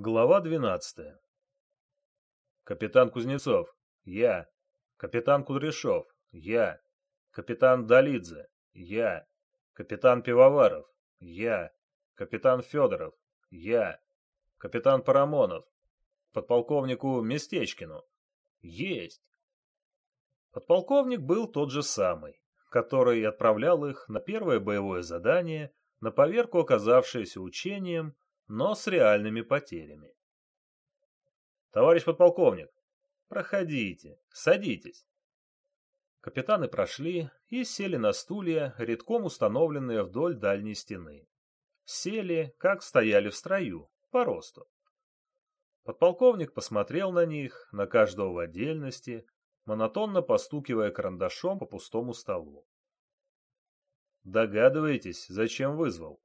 Глава 12. Капитан Кузнецов. Я. Капитан Кудряшов. Я. Капитан Долидзе. Я. Капитан Пивоваров. Я. Капитан Федоров. Я. Капитан Парамонов. Подполковнику Местечкину. Есть. Подполковник был тот же самый, который отправлял их на первое боевое задание, на поверку оказавшееся учением, но с реальными потерями. «Товарищ подполковник, проходите, садитесь». Капитаны прошли и сели на стулья, редком установленные вдоль дальней стены. Сели, как стояли в строю, по росту. Подполковник посмотрел на них, на каждого в отдельности, монотонно постукивая карандашом по пустому столу. «Догадываетесь, зачем вызвал?»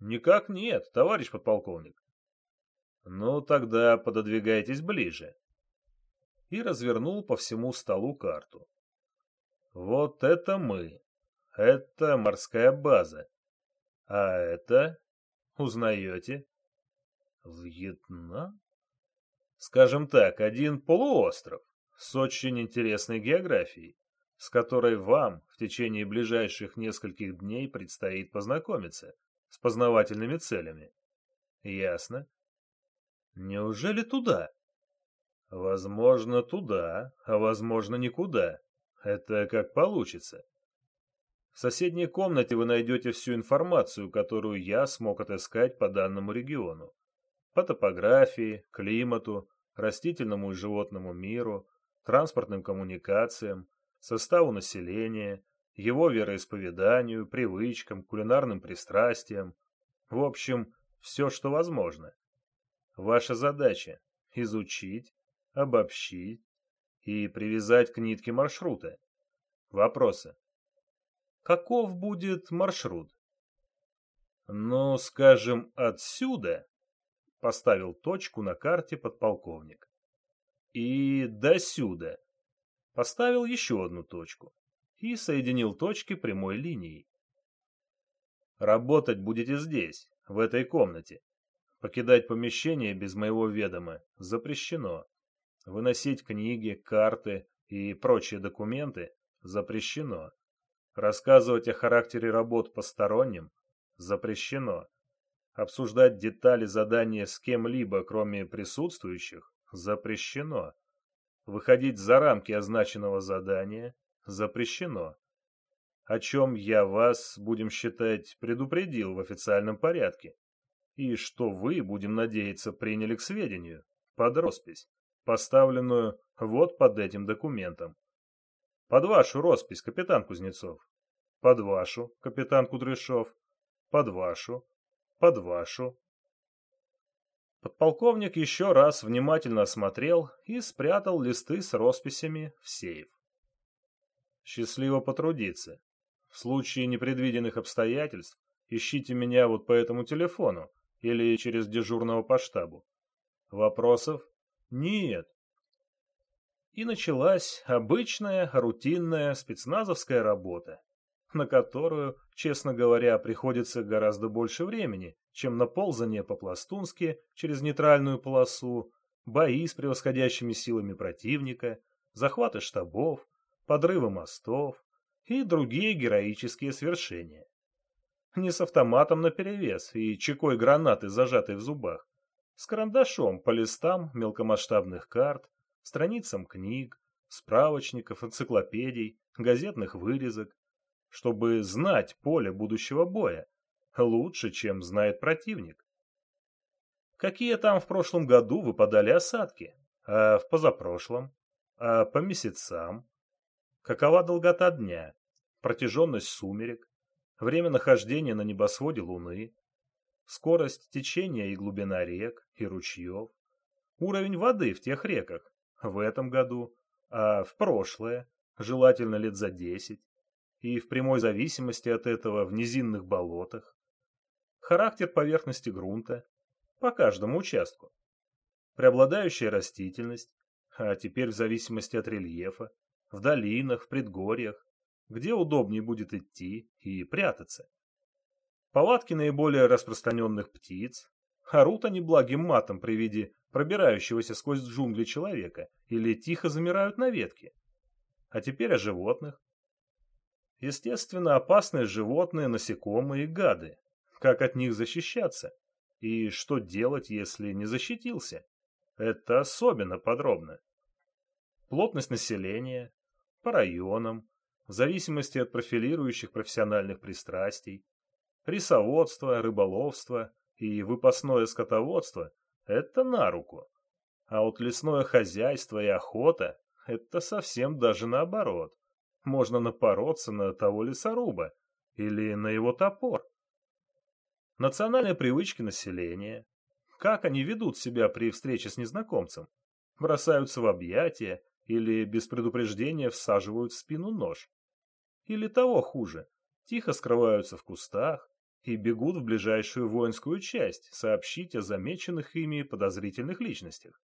Никак нет, товарищ подполковник. Ну, тогда пододвигайтесь ближе. И развернул по всему столу карту. Вот это мы. Это морская база. А это... Узнаете? Вьетнам? Скажем так, один полуостров с очень интересной географией, с которой вам в течение ближайших нескольких дней предстоит познакомиться с познавательными целями. Ясно. Неужели туда? Возможно, туда, а возможно, никуда. Это как получится. В соседней комнате вы найдете всю информацию, которую я смог отыскать по данному региону. По топографии, климату, растительному и животному миру, транспортным коммуникациям, составу населения, его вероисповеданию, привычкам, кулинарным пристрастиям. В общем, все, что возможно. Ваша задача – изучить, обобщить и привязать к нитке маршрута. Вопросы. Каков будет маршрут? Ну, скажем, отсюда, поставил точку на карте подполковник. И досюда. Поставил еще одну точку и соединил точки прямой линией. Работать будете здесь, в этой комнате. Покидать помещение без моего ведома запрещено. Выносить книги, карты и прочие документы запрещено. Рассказывать о характере работ посторонним запрещено. Обсуждать детали задания с кем-либо, кроме присутствующих, запрещено. Выходить за рамки означенного задания запрещено. О чем я вас, будем считать, предупредил в официальном порядке. И что вы, будем надеяться, приняли к сведению, под роспись, поставленную вот под этим документом. Под вашу роспись, капитан Кузнецов. Под вашу, капитан Кудряшов. Под вашу. Под вашу. Подполковник еще раз внимательно осмотрел и спрятал листы с росписями в сейф. Счастливо потрудиться. В случае непредвиденных обстоятельств ищите меня вот по этому телефону или через дежурного по штабу. Вопросов? Нет. И началась обычная, рутинная спецназовская работа, на которую, честно говоря, приходится гораздо больше времени, чем на ползание по-пластунски через нейтральную полосу, бои с превосходящими силами противника, захваты штабов, подрывы мостов и другие героические свершения. Не с автоматом наперевес и чекой гранаты, зажатой в зубах, с карандашом по листам мелкомасштабных карт, страницам книг, справочников, энциклопедий, газетных вырезок, чтобы знать поле будущего боя лучше, чем знает противник. Какие там в прошлом году выпадали осадки, а в позапрошлом, а по месяцам, Какова долгота дня, протяженность сумерек, время нахождения на небосводе Луны, скорость течения и глубина рек и ручьев, уровень воды в тех реках? В этом году, а в прошлое, желательно лет за десять, и в прямой зависимости от этого в низинных болотах, характер поверхности грунта? По каждому участку, преобладающая растительность, а теперь в зависимости от рельефа, в долинах, в предгорьях, где удобнее будет идти и прятаться. Повадки наиболее распространенных птиц, Орут они благим матом при виде пробирающегося сквозь джунгли человека или тихо замирают на ветке. А теперь о животных. Естественно, опасные животные, насекомые и гады. Как от них защищаться? И что делать, если не защитился? Это особенно подробно. Плотность населения, по районам, в зависимости от профилирующих профессиональных пристрастий, рисоводство, рыболовство и выпасное скотоводство – это на руку. А вот лесное хозяйство и охота – это совсем даже наоборот. Можно напороться на того лесоруба или на его топор. Национальные привычки населения, как они ведут себя при встрече с незнакомцем, бросаются в объятия или без предупреждения всаживают в спину нож. Или того хуже, тихо скрываются в кустах, и бегут в ближайшую воинскую часть сообщить о замеченных ими подозрительных личностях.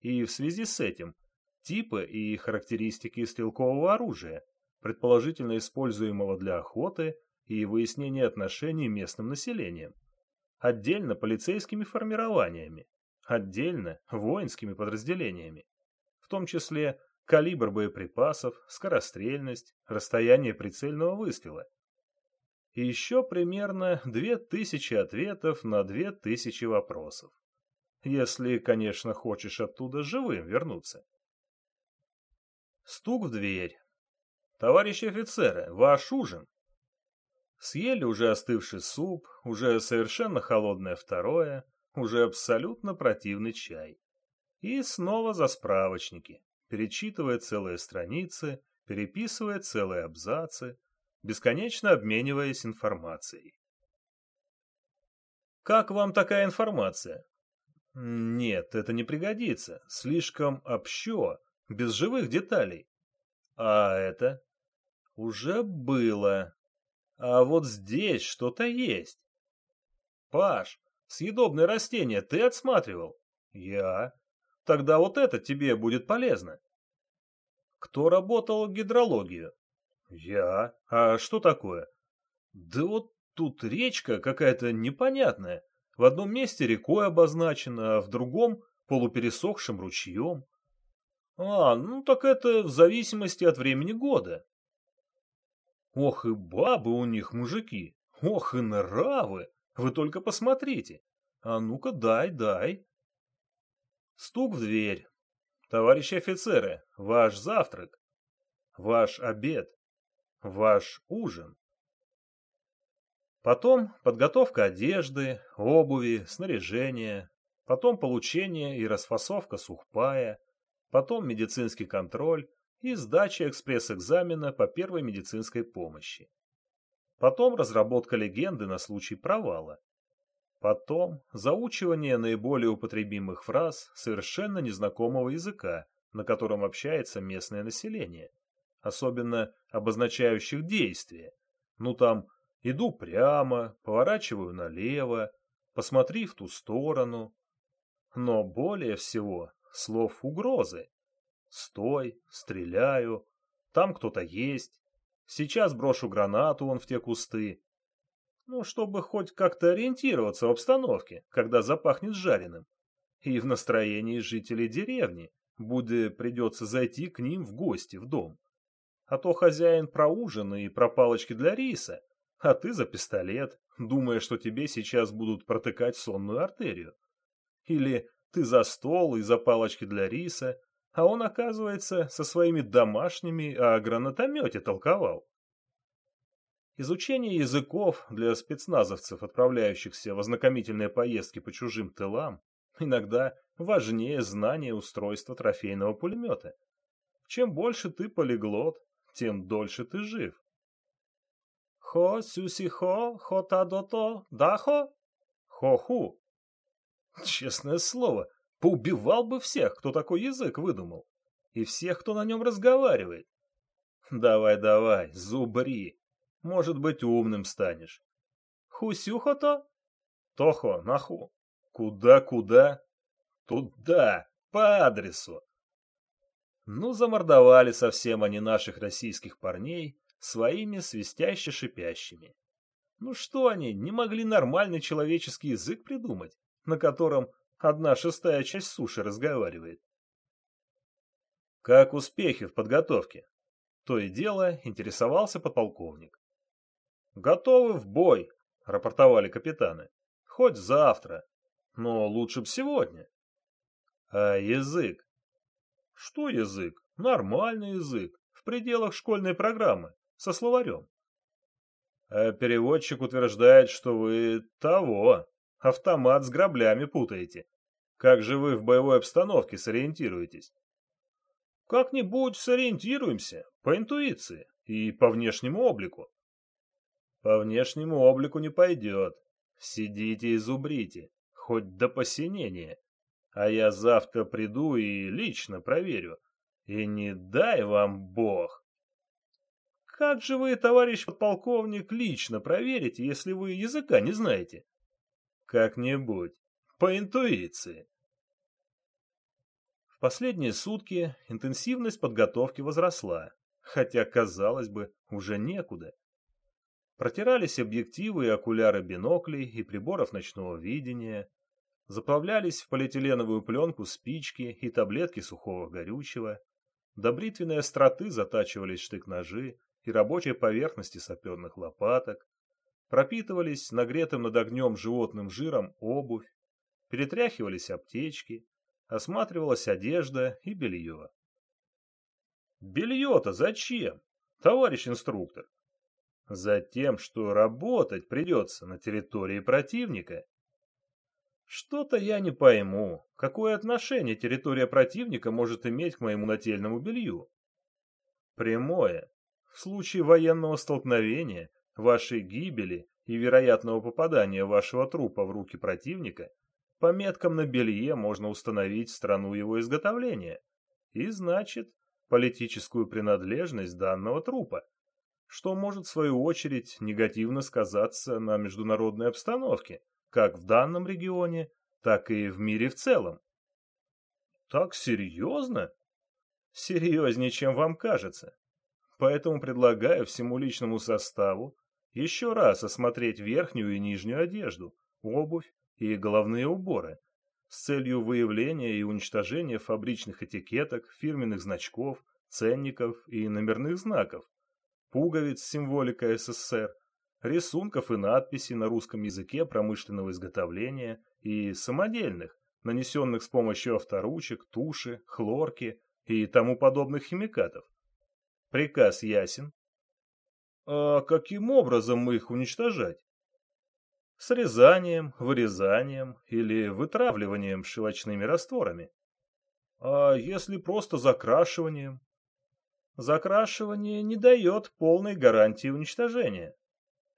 И в связи с этим типы и характеристики стрелкового оружия, предположительно используемого для охоты и выяснения отношений местным населением, отдельно полицейскими формированиями, отдельно воинскими подразделениями, том числе калибр боеприпасов, скорострельность, расстояние прицельного выстрела – и еще примерно две тысячи ответов на две тысячи вопросов. Если, конечно, хочешь оттуда живым вернуться. Стук в дверь. «Товарищи офицеры, ваш ужин!» Съели уже остывший суп, уже совершенно холодное второе, уже абсолютно противный чай. И снова за справочники, перечитывая целые страницы, переписывая целые абзацы, бесконечно обмениваясь информацией. Как вам такая информация? Нет, это не пригодится. Слишком общо, без живых деталей. А это? Уже было. А вот здесь что-то есть. Паш, съедобное растение ты отсматривал? Я. Тогда вот это тебе будет полезно. Кто работал гидрологию? Я? А что такое? Да вот тут речка какая-то непонятная. В одном месте рекой обозначена, а в другом полупересохшим ручьем. А, ну так это в зависимости от времени года. Ох и бабы у них, мужики. Ох и нравы. Вы только посмотрите. А ну-ка дай, дай. Стук в дверь. Товарищи офицеры, ваш завтрак. Ваш обед ваш ужин. Потом подготовка одежды, обуви, снаряжения, потом получение и расфасовка сухпая, потом медицинский контроль и сдача экспресс-экзамена по первой медицинской помощи. Потом разработка легенды на случай провала. Потом заучивание наиболее употребимых фраз совершенно незнакомого языка, на котором общается местное население особенно обозначающих действия. Ну там, иду прямо, поворачиваю налево, посмотри в ту сторону. Но более всего слов угрозы. Стой, стреляю, там кто-то есть. Сейчас брошу гранату он в те кусты. Ну, чтобы хоть как-то ориентироваться в обстановке, когда запахнет жареным. И в настроении жителей деревни, будет придется зайти к ним в гости в дом а то хозяин про ужин и про палочки для риса, а ты за пистолет, думая, что тебе сейчас будут протыкать сонную артерию. Или ты за стол и за палочки для риса, а он, оказывается, со своими домашними о гранатомете толковал. Изучение языков для спецназовцев, отправляющихся в ознакомительные поездки по чужим тылам, иногда важнее знания устройства трофейного пулемета. Чем больше ты полиглот, тем дольше ты жив. Хо сюси-хо, хо-та-до-то, да-хо? Хо-ху. Честное слово, поубивал бы всех, кто такой язык выдумал. И всех, кто на нем разговаривает. Давай-давай, зубри. Может быть, умным станешь. Хусюхо-то? Тохо, наху. Куда-куда? Туда, по адресу. Ну, замордовали совсем они наших российских парней своими свистяще-шипящими. Ну что они, не могли нормальный человеческий язык придумать? на котором одна шестая часть суши разговаривает. Как успехи в подготовке? То и дело интересовался подполковник. Готовы в бой, рапортовали капитаны. Хоть завтра, но лучше б сегодня. А язык? Что язык? Нормальный язык, в пределах школьной программы, со словарем. А переводчик утверждает, что вы того, автомат с граблями путаете. Как же вы в боевой обстановке сориентируетесь? Как-нибудь сориентируемся, по интуиции и по внешнему облику. По внешнему облику не пойдет. Сидите и зубрите, хоть до посинения. А я завтра приду и лично проверю. И не дай вам бог. Как же вы, товарищ подполковник, лично проверите, если вы языка не знаете? Как-нибудь. По интуиции. В последние сутки интенсивность подготовки возросла, хотя, казалось бы, уже некуда. Протирались объективы и окуляры биноклей и приборов ночного видения, заплавлялись в полиэтиленовую пленку спички и таблетки сухого горючего, до бритвенной остроты затачивались штык-ножи, и рабочие поверхности саперных лопаток, пропитывались нагретым над огнем животным жиром обувь, перетряхивались аптечки, осматривалась одежда и белье. Белье-то зачем, товарищ инструктор? Затем, что работать придется на территории противника. Что-то я не пойму, какое отношение территория противника может иметь к моему нательному белью. Прямое, в случае военного столкновения, вашей гибели и вероятного попадания вашего трупа в руки противника, по меткам на белье можно установить страну его изготовления и, значит, политическую принадлежность данного трупа, что может, в свою очередь, негативно сказаться на международной обстановке, как в данном регионе, так и в мире в целом. Так серьезно? Серьезнее, чем вам кажется. Поэтому предлагаю всему личному составу еще раз осмотреть верхнюю и нижнюю одежду, обувь и головные уборы с целью выявления и уничтожения фабричных этикеток, фирменных значков, ценников и номерных знаков, пуговиц с символикой СССР, рисунков и надписей на русском языке промышленного изготовления и самодельных, нанесенных с помощью авторучек, туши, хлорки и тому подобных химикатов. Приказ ясен. А каким образом их уничтожать? Срезанием, вырезанием или вытравливанием щелочными растворами? А если просто закрашиванием? Закрашивание не дает полной гарантии уничтожения.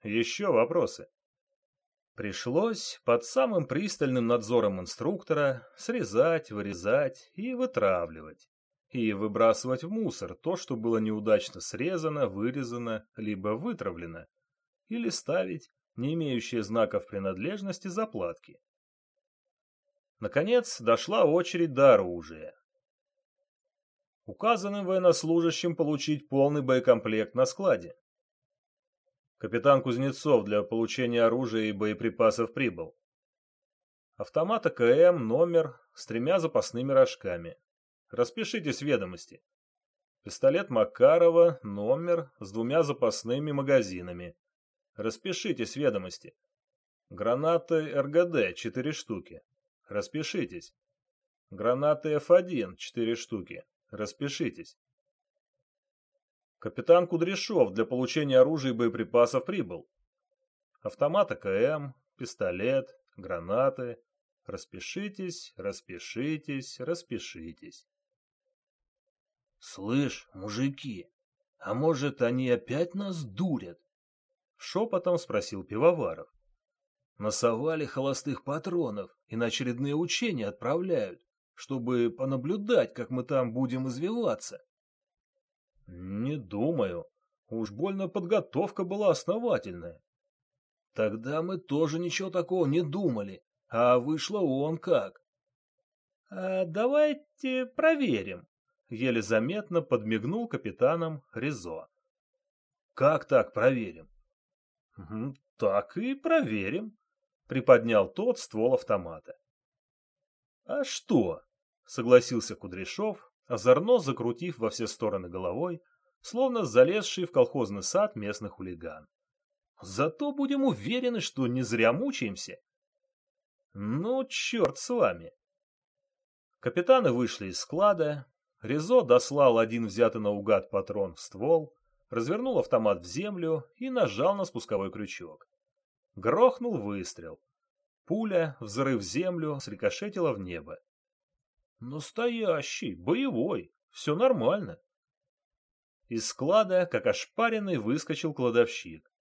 Еще вопросы? Пришлось под самым пристальным надзором инструктора срезать, вырезать и вытравливать и выбрасывать в мусор то, что было неудачно срезано, вырезано, либо вытравлено, или ставить не имеющие знаков принадлежности заплатки. Наконец, дошла очередь до оружия. Указанным военнослужащим получить полный боекомплект на складе. Капитан Кузнецов для получения оружия и боеприпасов прибыл. Автомат АКМ номер с тремя запасными рожками. Распишитесь ведомости. Пистолет Макарова, номер с двумя запасными магазинами. Распишитесь ведомости. Гранаты РГД 4 штуки. Распишитесь. Гранаты F1 4 штуки. Распишитесь. Капитан Кудряшов для получения оружия и боеприпасов прибыл. Автомат АКМ, пистолет, гранаты. Распишитесь, распишитесь, распишитесь. «Слышь, мужики, а может, они опять нас дурят?» Шепотом спросил Пивоваров. «Насовали холостых патронов и на очередные учения отправляют, чтобы понаблюдать, как мы там будем извиваться». «Не думаю. Уж больно подготовка была основательная». «Тогда мы тоже ничего такого не думали, а вышло он как». «А давайте проверим», еле заметно подмигнул капитаном Ризо. «Как так проверим?» «Так и проверим. Приподнял тот ствол автомата. А что? Согласился Кудряшов, озорно закрутив во все стороны головой, словно залезший в колхозный сад местный хулиган. Зато будем уверены, что не зря мучаемся. Ну, черт с вами. Капитаны вышли из склада, Резо дослал один взятый наугад патрон в ствол, развернул автомат в землю и нажал на спусковой крючок. Грохнул выстрел. Пуля, взрыв землю, срикошетила в небо. Настоящий, боевой, все нормально. Из склада, как ошпаренный, выскочил кладовщик.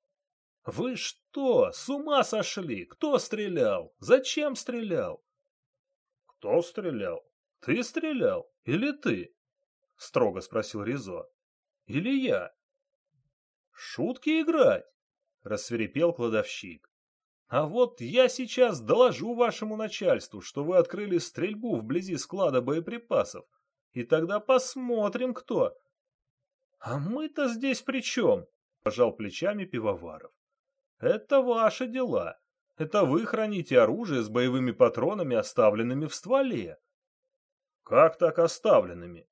«Вы что, с ума сошли? Кто стрелял? Зачем стрелял?» «Кто стрелял? Ты стрелял? Или ты?» — строго спросил Ризо. «Или я?» «Шутки играть?» — рассверепел кладовщик. «А вот я сейчас доложу вашему начальству, что вы открыли стрельбу вблизи склада боеприпасов, и тогда посмотрим, кто...» «А мы-то здесь при чем?» — пожал плечами пивоваров. «Это ваши дела. Это вы храните оружие с боевыми патронами, оставленными в стволе». «Как так оставленными?»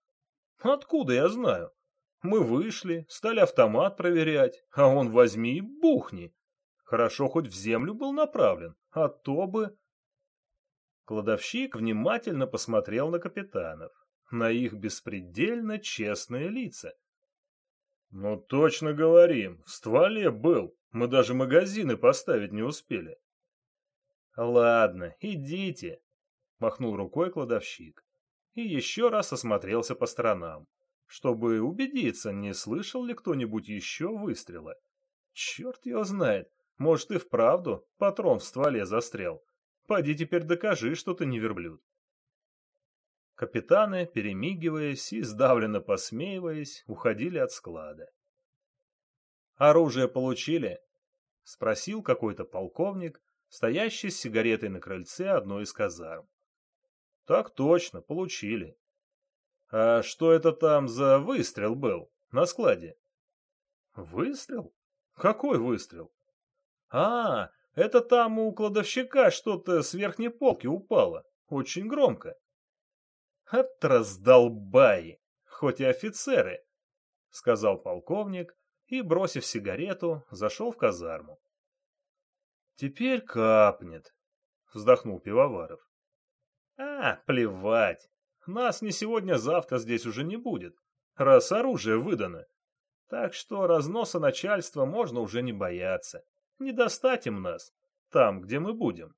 «Откуда я знаю? Мы вышли, стали автомат проверять, а он возьми и бухни. Хорошо, хоть в землю был направлен, а то бы... Кладовщик внимательно посмотрел на капитанов, на их беспредельно честные лица. «Ну точно говорим, в стволе был, мы даже магазины поставить не успели». «Ладно, идите», — махнул рукой кладовщик и еще раз осмотрелся по сторонам чтобы убедиться, не слышал ли кто-нибудь еще выстрела. Черт его знает, может и вправду патрон в стволе застрял. Пойди теперь докажи, что ты не верблюд. Капитаны, перемигиваясь и сдавленно посмеиваясь, уходили от склада. «Оружие получили?» — спросил какой-то полковник, стоящий с сигаретой на крыльце одной из казарм. «Так точно, получили. А что это там за выстрел был на складе? Выстрел? Какой выстрел? А, это там у кладовщика что-то с верхней полки упало. Очень громко. От раздолбаи, хоть и офицеры, сказал полковник и, бросив сигарету, зашел в казарму. Теперь капнет, вздохнул Пивоваров. А, плевать. Нас не сегодня-завтра здесь уже не будет, раз оружие выдано. Так что разноса начальства можно уже не бояться. Не достать им нас, там, где мы будем.